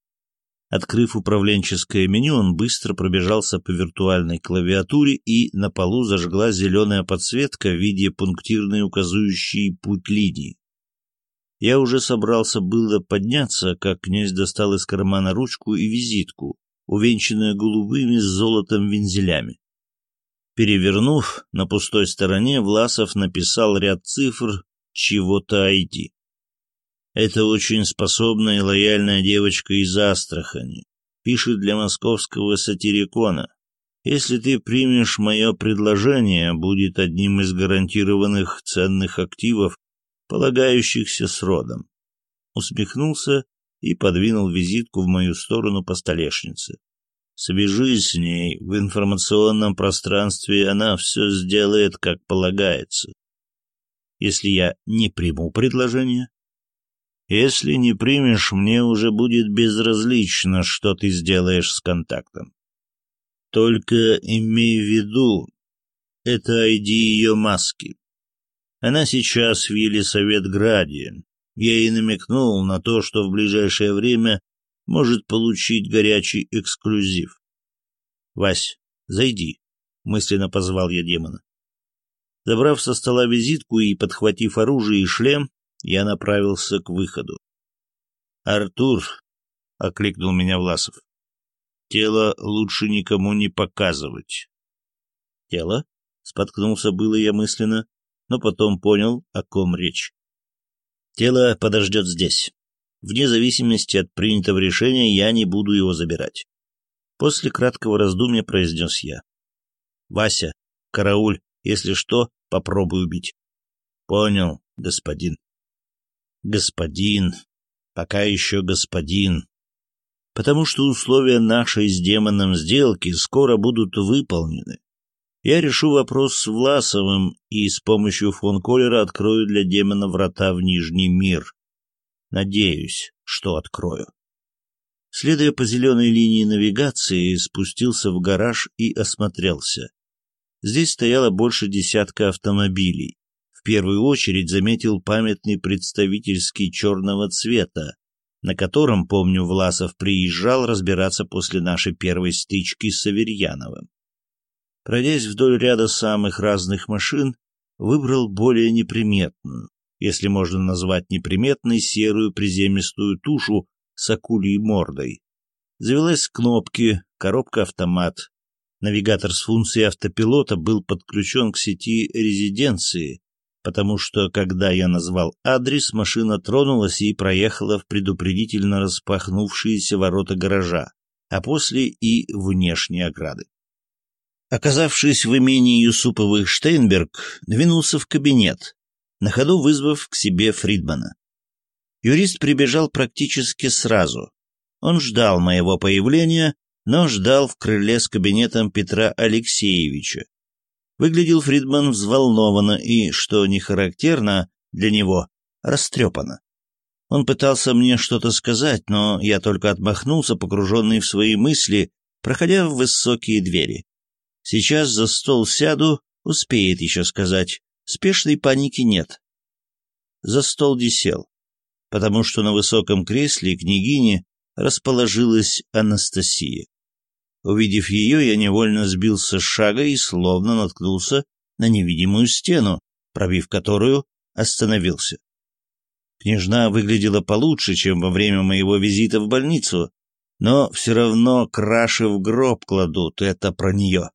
Открыв управленческое меню, он быстро пробежался по виртуальной клавиатуре и на полу зажгла зеленая подсветка в виде пунктирной указывающей путь линии. Я уже собрался было подняться, как князь достал из кармана ручку и визитку, увенчанную голубыми с золотом вензелями. Перевернув, на пустой стороне Власов написал ряд цифр чего-то ID. Это очень способная и лояльная девочка из Астрахани. Пишет для московского сатирикона. Если ты примешь мое предложение, будет одним из гарантированных ценных активов, полагающихся с родом. Усмехнулся и подвинул визитку в мою сторону по столешнице. Свяжись с ней, в информационном пространстве она все сделает, как полагается. Если я не приму предложение, если не примешь, мне уже будет безразлично, что ты сделаешь с контактом. Только имей в виду, это ID ее маски. Она сейчас в Елисаветграде. Я ей намекнул на то, что в ближайшее время может получить горячий эксклюзив. «Вась, зайди», — мысленно позвал я демона. Забрав со стола визитку и подхватив оружие и шлем, я направился к выходу. «Артур!» — окликнул меня Власов. «Тело лучше никому не показывать». «Тело?» — споткнулся было я мысленно, но потом понял, о ком речь. «Тело подождет здесь. Вне зависимости от принятого решения я не буду его забирать». После краткого раздумья произнес я. «Вася, карауль, если что, попробуй убить». «Понял, господин». «Господин, пока еще господин, потому что условия нашей с демоном сделки скоро будут выполнены. Я решу вопрос с Власовым и с помощью фон Коллера открою для демона врата в Нижний мир. Надеюсь, что открою. Следуя по зеленой линии навигации, спустился в гараж и осмотрелся. Здесь стояло больше десятка автомобилей в первую очередь заметил памятный представительский черного цвета, на котором, помню, Власов приезжал разбираться после нашей первой стычки с Аверьяновым. Пройдясь вдоль ряда самых разных машин, выбрал более неприметную, если можно назвать неприметной, серую приземистую тушу с акулей мордой. Завелась кнопки, коробка-автомат. Навигатор с функцией автопилота был подключен к сети резиденции, потому что, когда я назвал адрес, машина тронулась и проехала в предупредительно распахнувшиеся ворота гаража, а после и внешние ограды. Оказавшись в имении Юсуповых Штейнберг, двинулся в кабинет, на ходу вызвав к себе Фридмана. Юрист прибежал практически сразу. Он ждал моего появления, но ждал в крыле с кабинетом Петра Алексеевича, Выглядел Фридман взволнованно и, что не характерно для него, растрепанно. Он пытался мне что-то сказать, но я только отмахнулся, погруженный в свои мысли, проходя в высокие двери. Сейчас за стол сяду, успеет еще сказать. Спешной паники нет. За стол десел, потому что на высоком кресле княгини расположилась Анастасия. Увидев ее, я невольно сбился с шага и словно наткнулся на невидимую стену, пробив которую, остановился. Княжна выглядела получше, чем во время моего визита в больницу, но все равно краши в гроб кладут, это про нее.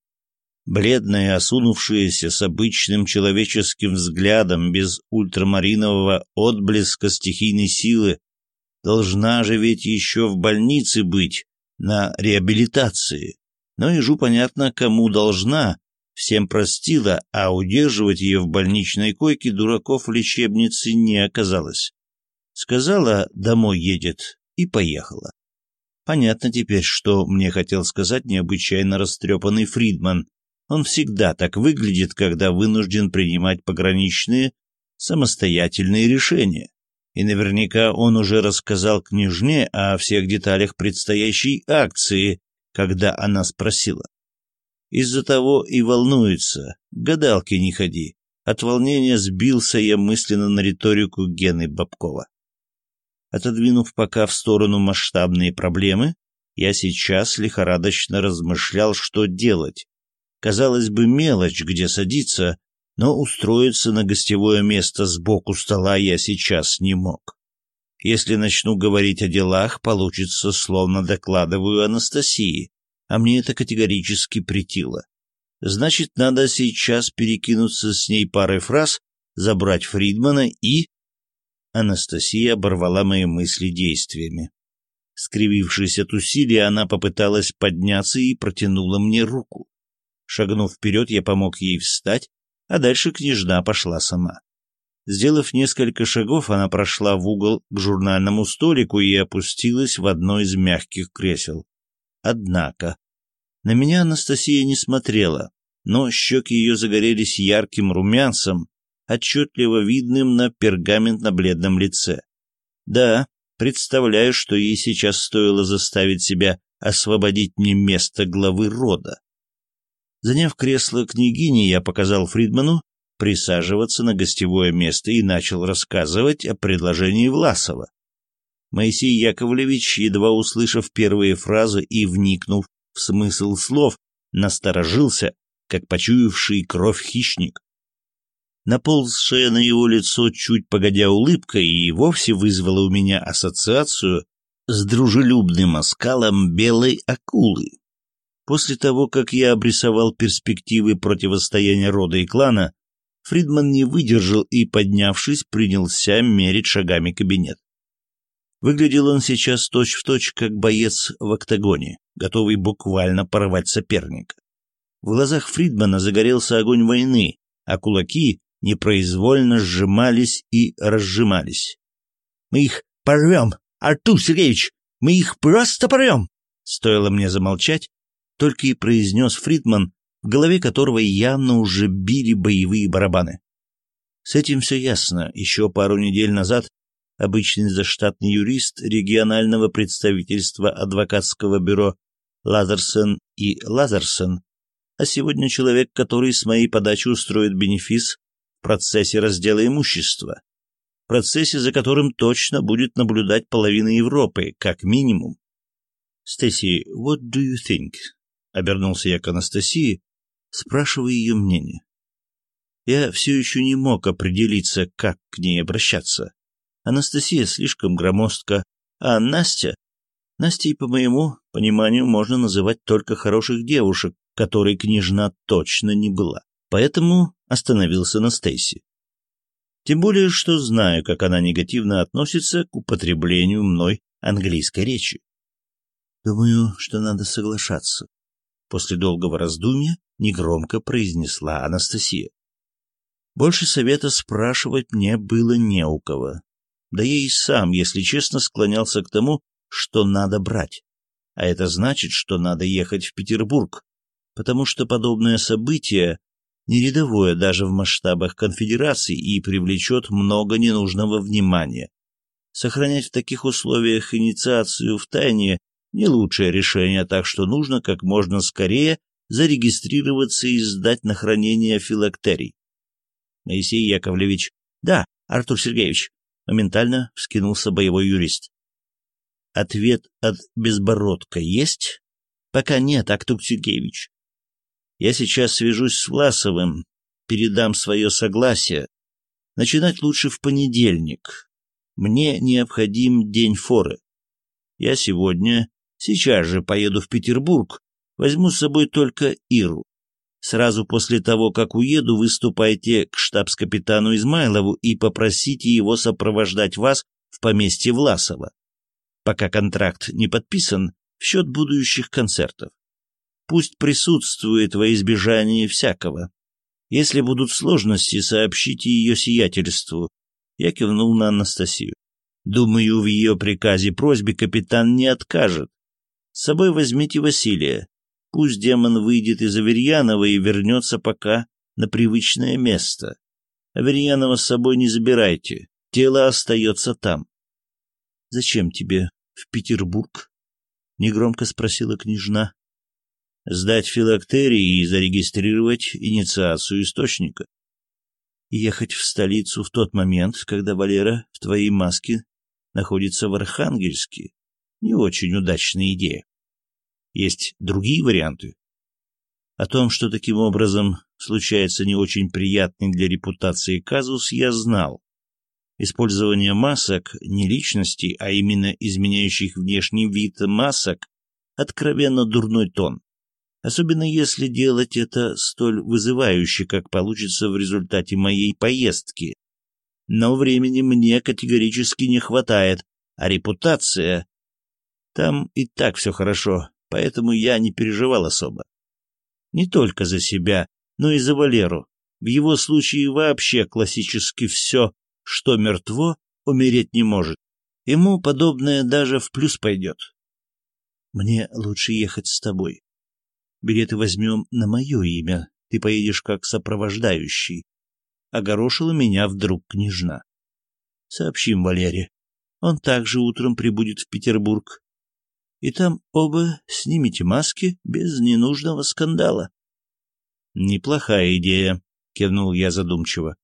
Бледная, осунувшаяся, с обычным человеческим взглядом, без ультрамаринового отблеска стихийной силы, должна же ведь еще в больнице быть, на реабилитации. Но ежу понятно, кому должна, всем простила, а удерживать ее в больничной койке дураков в лечебнице не оказалось. Сказала, домой едет, и поехала. Понятно теперь, что мне хотел сказать необычайно растрепанный Фридман. Он всегда так выглядит, когда вынужден принимать пограничные самостоятельные решения и наверняка он уже рассказал княжне о всех деталях предстоящей акции, когда она спросила. Из-за того и волнуется, гадалки не ходи. От волнения сбился я мысленно на риторику Гены Бабкова. Отодвинув пока в сторону масштабные проблемы, я сейчас лихорадочно размышлял, что делать. Казалось бы, мелочь, где садиться, но устроиться на гостевое место сбоку стола я сейчас не мог. Если начну говорить о делах, получится, словно докладываю Анастасии, а мне это категорически притило. Значит, надо сейчас перекинуться с ней парой фраз, забрать Фридмана и... Анастасия оборвала мои мысли действиями. Скривившись от усилия, она попыталась подняться и протянула мне руку. Шагнув вперед, я помог ей встать, а дальше княжна пошла сама. Сделав несколько шагов, она прошла в угол к журнальному столику и опустилась в одно из мягких кресел. Однако, на меня Анастасия не смотрела, но щеки ее загорелись ярким румянцем, отчетливо видным на пергаментно-бледном лице. Да, представляю, что ей сейчас стоило заставить себя освободить мне место главы рода. Заняв кресло княгини, я показал Фридману присаживаться на гостевое место и начал рассказывать о предложении Власова. Моисей Яковлевич, едва услышав первые фразы и вникнув в смысл слов, насторожился, как почуявший кровь хищник. Наползшая на его лицо чуть погодя улыбка и вовсе вызвала у меня ассоциацию с дружелюбным оскалом белой акулы. После того, как я обрисовал перспективы противостояния рода и клана, Фридман не выдержал и, поднявшись, принялся мерить шагами кабинет. Выглядел он сейчас точь-в-точь, точь, как боец в октагоне, готовый буквально порвать соперника. В глазах Фридмана загорелся огонь войны, а кулаки непроизвольно сжимались и разжимались. «Мы их порвем, Артур Сергеевич! Мы их просто порвем!» Стоило мне замолчать, только и произнес Фридман, в голове которого явно уже били боевые барабаны. С этим все ясно. Еще пару недель назад обычный заштатный юрист регионального представительства адвокатского бюро Лазерсон и Лазерсон, а сегодня человек, который с моей подачи устроит бенефис в процессе раздела имущества, процессе, за которым точно будет наблюдать половина Европы, как минимум. «Стеси, what do you think?» — обернулся я к Анастасии, спрашивая ее мнение. Я все еще не мог определиться, как к ней обращаться. Анастасия слишком громоздка, а Настя... Настей, по моему пониманию, можно называть только хороших девушек, которой княжна точно не была. Поэтому остановился на Стейси. Тем более, что знаю, как она негативно относится к употреблению мной английской речи. Думаю, что надо соглашаться. После долгого раздумья негромко произнесла Анастасия. Больше совета спрашивать мне было не у кого. Да я и сам, если честно, склонялся к тому, что надо брать. А это значит, что надо ехать в Петербург, потому что подобное событие не рядовое даже в масштабах конфедерации и привлечет много ненужного внимания. Сохранять в таких условиях инициацию в тайне не лучшее решение, так что нужно как можно скорее зарегистрироваться и сдать на хранение филактерий. Моисей Яковлевич. Да, Артур Сергеевич. Моментально вскинулся боевой юрист. Ответ от Безбородка есть? Пока нет, Артур Сергеевич. Я сейчас свяжусь с Власовым, передам свое согласие. Начинать лучше в понедельник. Мне необходим день форы. Я сегодня, сейчас же поеду в Петербург, Возьму с собой только Иру. Сразу после того, как уеду, выступайте к штабс-капитану Измайлову и попросите его сопровождать вас в поместье Власова. Пока контракт не подписан, в счет будущих концертов. Пусть присутствует во избежание всякого. Если будут сложности, сообщите ее сиятельству. Я кивнул на Анастасию. Думаю, в ее приказе просьбе капитан не откажет. С собой возьмите Василия. Пусть демон выйдет из Аверьянова и вернется пока на привычное место. Аверьянова с собой не забирайте, тело остается там. — Зачем тебе в Петербург? — негромко спросила княжна. — Сдать филактерии и зарегистрировать инициацию источника. Ехать в столицу в тот момент, когда Валера в твоей маске находится в Архангельске, не очень удачная идея. Есть другие варианты. О том, что таким образом случается не очень приятный для репутации казус, я знал. Использование масок, не личностей, а именно изменяющих внешний вид масок, откровенно дурной тон. Особенно если делать это столь вызывающе, как получится в результате моей поездки. Но времени мне категорически не хватает, а репутация... Там и так все хорошо, поэтому я не переживал особо. Не только за себя, но и за Валеру. В его случае вообще классически все, что мертво, умереть не может. Ему подобное даже в плюс пойдет. Мне лучше ехать с тобой. Билеты возьмем на мое имя. Ты поедешь как сопровождающий. Огорошила меня вдруг княжна. Сообщим Валере. Он также утром прибудет в Петербург и там оба снимите маски без ненужного скандала. «Неплохая идея», — кивнул я задумчиво.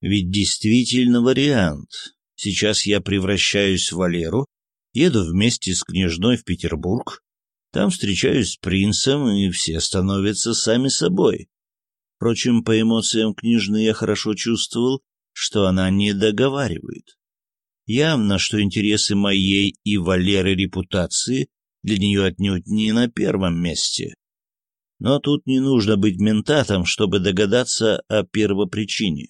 «Ведь действительно вариант. Сейчас я превращаюсь в Валеру, еду вместе с княжной в Петербург, там встречаюсь с принцем, и все становятся сами собой. Впрочем, по эмоциям княжны я хорошо чувствовал, что она не договаривает. Явно, что интересы моей и Валеры репутации для нее отнюдь не на первом месте. Но тут не нужно быть ментатом, чтобы догадаться о первопричине.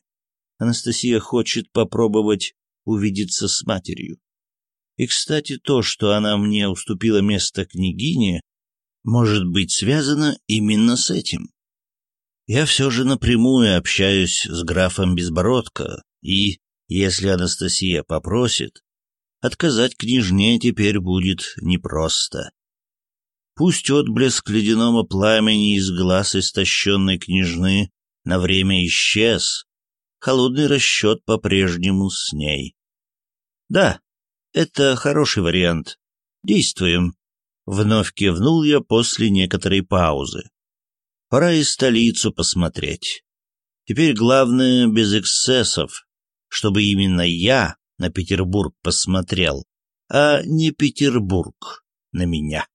Анастасия хочет попробовать увидеться с матерью. И, кстати, то, что она мне уступила место княгини, может быть связано именно с этим. Я все же напрямую общаюсь с графом Безбородко, и, если Анастасия попросит, отказать княжне теперь будет непросто. Пусть отблеск ледяного пламени из глаз истощенной княжны на время исчез, холодный расчет по-прежнему с ней. Да, это хороший вариант. Действуем. Вновь кивнул я после некоторой паузы. Пора и столицу посмотреть. Теперь главное без эксцессов, чтобы именно я на Петербург посмотрел, а не Петербург на меня.